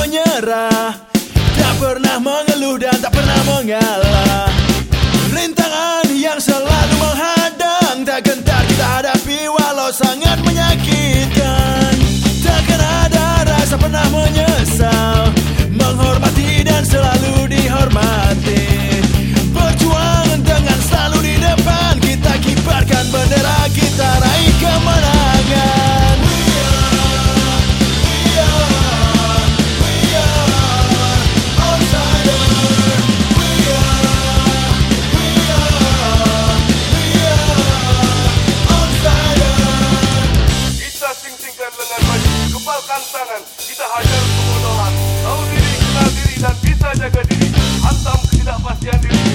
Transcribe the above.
menyerah. Tak pernah mengeluh dan tak pernah mengalah. Rintangan yang selalu Yeah.